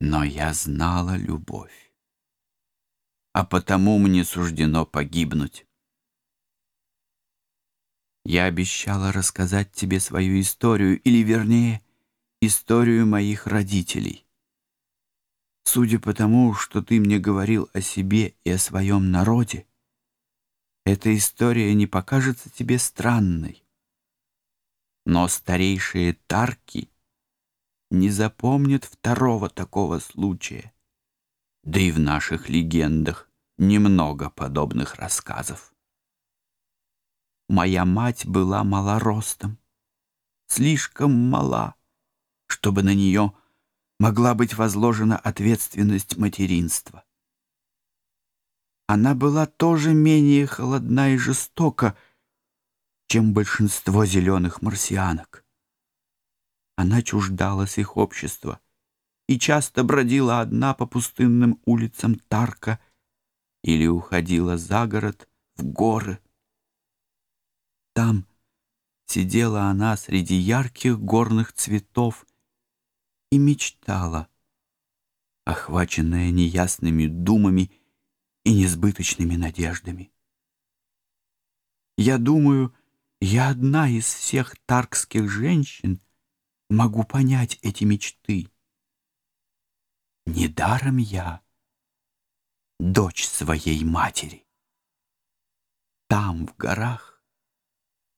но я знала любовь. А потому мне суждено погибнуть. Я обещала рассказать тебе свою историю, или, вернее, историю моих родителей. Судя по тому, что ты мне говорил о себе и о своем народе, эта история не покажется тебе странной. Но старейшие Тарки — не запомнит второго такого случая. Да и в наших легендах немного подобных рассказов. Моя мать была малоростом, слишком мала, чтобы на нее могла быть возложена ответственность материнства. Она была тоже менее холодна и жестока, чем большинство зеленых марсианок. Она чуждалась их общества и часто бродила одна по пустынным улицам Тарка или уходила за город в горы. Там сидела она среди ярких горных цветов и мечтала, охваченная неясными думами и несбыточными надеждами. Я думаю, я одна из всех таркских женщин могу понять эти мечты. Недаром я дочь своей матери. Там, в горах,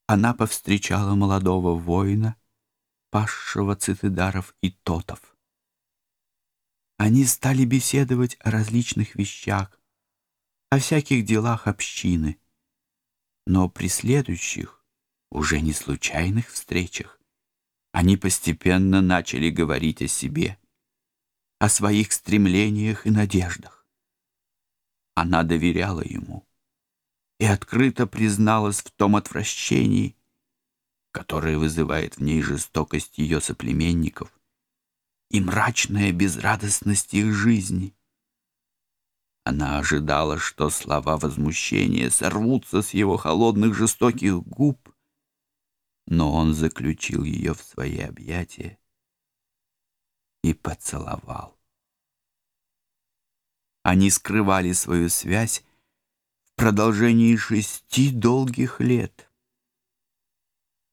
она повстречала молодого воина, пасшего цитидаров и тотов. Они стали беседовать о различных вещах, о всяких делах общины, но при следующих, уже не случайных встречах, Они постепенно начали говорить о себе, о своих стремлениях и надеждах. Она доверяла ему и открыто призналась в том отвращении, которое вызывает в ней жестокость ее соплеменников и мрачная безрадостность их жизни. Она ожидала, что слова возмущения сорвутся с его холодных жестоких губ, но он заключил ее в свои объятия и поцеловал. Они скрывали свою связь в продолжении шести долгих лет.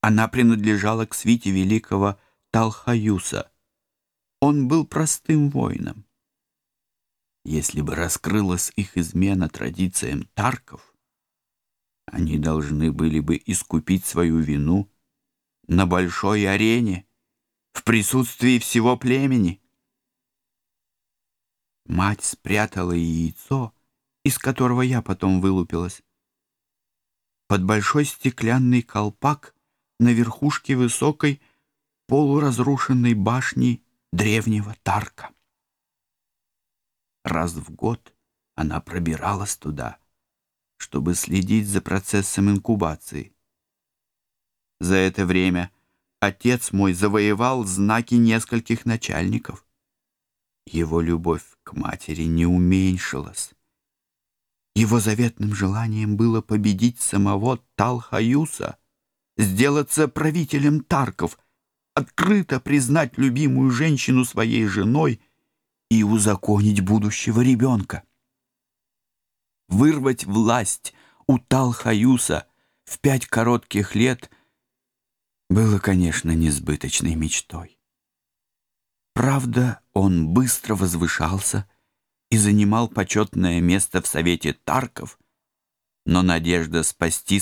Она принадлежала к свите великого Талхаюса. Он был простым воином. Если бы раскрылась их измена традициям тарков, они должны были бы искупить свою вину на большой арене, в присутствии всего племени. Мать спрятала яйцо, из которого я потом вылупилась. Под большой стеклянный колпак на верхушке высокой полуразрушенной башни древнего Тарка. Раз в год она пробиралась туда, чтобы следить за процессом инкубации — за это время отец мой завоевал знаки нескольких начальников. Его любовь к матери не уменьшилась. Его заветным желанием было победить самого Талхаюса, сделаться правителем Тарков, открыто признать любимую женщину своей женой и узаконить будущего ребенка. Вырвать власть у Талхаюса в пять коротких лет — было, конечно, несбыточной мечтой. Правда, он быстро возвышался и занимал почетное место в Совете Тарков, но надежда спасти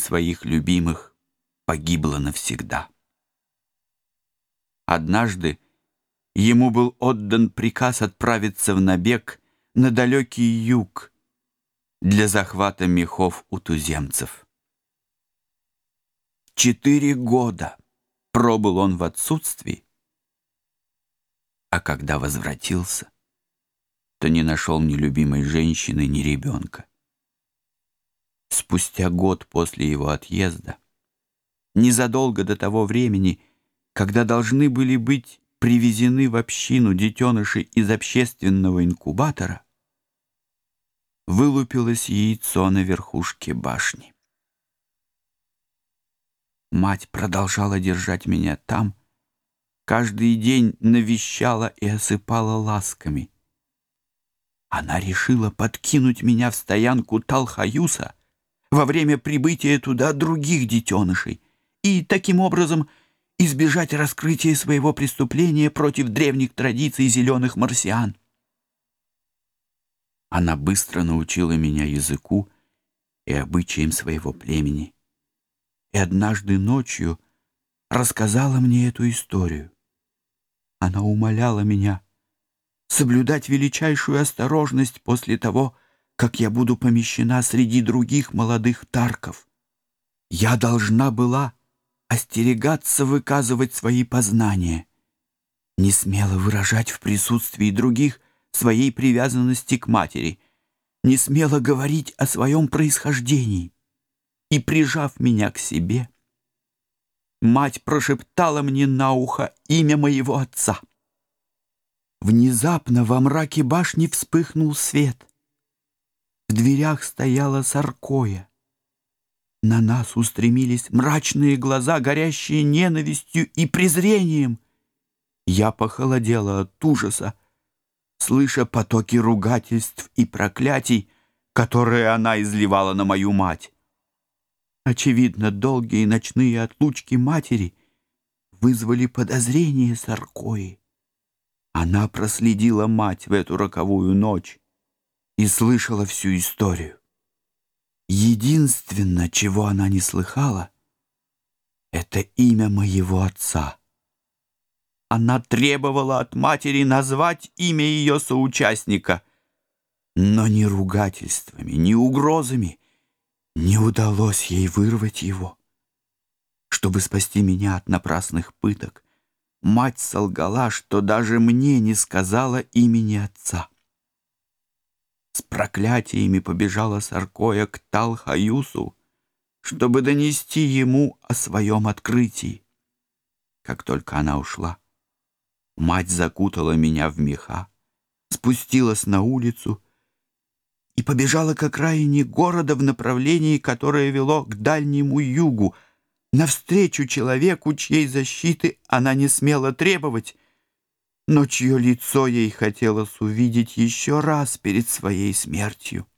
своих любимых погибла навсегда. Однажды ему был отдан приказ отправиться в набег на далекий юг для захвата мехов у туземцев. Четыре года пробыл он в отсутствии, а когда возвратился, то не нашел ни любимой женщины, ни ребенка. Спустя год после его отъезда, незадолго до того времени, когда должны были быть привезены в общину детеныши из общественного инкубатора, вылупилось яйцо на верхушке башни. Мать продолжала держать меня там, каждый день навещала и осыпала ласками — Она решила подкинуть меня в стоянку Талхаюса во время прибытия туда других детенышей и таким образом избежать раскрытия своего преступления против древних традиций зеленых марсиан. Она быстро научила меня языку и обычаям своего племени. И однажды ночью рассказала мне эту историю. Она умоляла меня соблюдать величайшую осторожность после того, как я буду помещена среди других молодых тарков. Я должна была остерегаться выказывать свои познания, не смело выражать в присутствии других своей привязанности к матери, не смело говорить о своем происхождении. и, прижав меня к себе, мать прошептала мне на ухо имя моего отца. Внезапно во мраке башни вспыхнул свет. В дверях стояла Саркоя. На нас устремились мрачные глаза, горящие ненавистью и презрением. Я похолодела от ужаса, слыша потоки ругательств и проклятий, которые она изливала на мою мать. Очевидно, долгие ночные отлучки матери вызвали подозрение Саркои. Она проследила мать в эту роковую ночь и слышала всю историю. Единственное, чего она не слыхала, это имя моего отца. Она требовала от матери назвать имя ее соучастника, но ни ругательствами, ни угрозами не удалось ей вырвать его. Чтобы спасти меня от напрасных пыток, мать солгала, что даже мне не сказала имени отца. С проклятиями побежала Саркоя к Талхаюсу, чтобы донести ему о своем открытии. Как только она ушла, мать закутала меня в меха, спустилась на улицу и побежала к окраине города в направлении, которое вело к дальнему югу, навстречу человеку, чьей защиты она не смела требовать, но чье лицо ей хотелось увидеть еще раз перед своей смертью.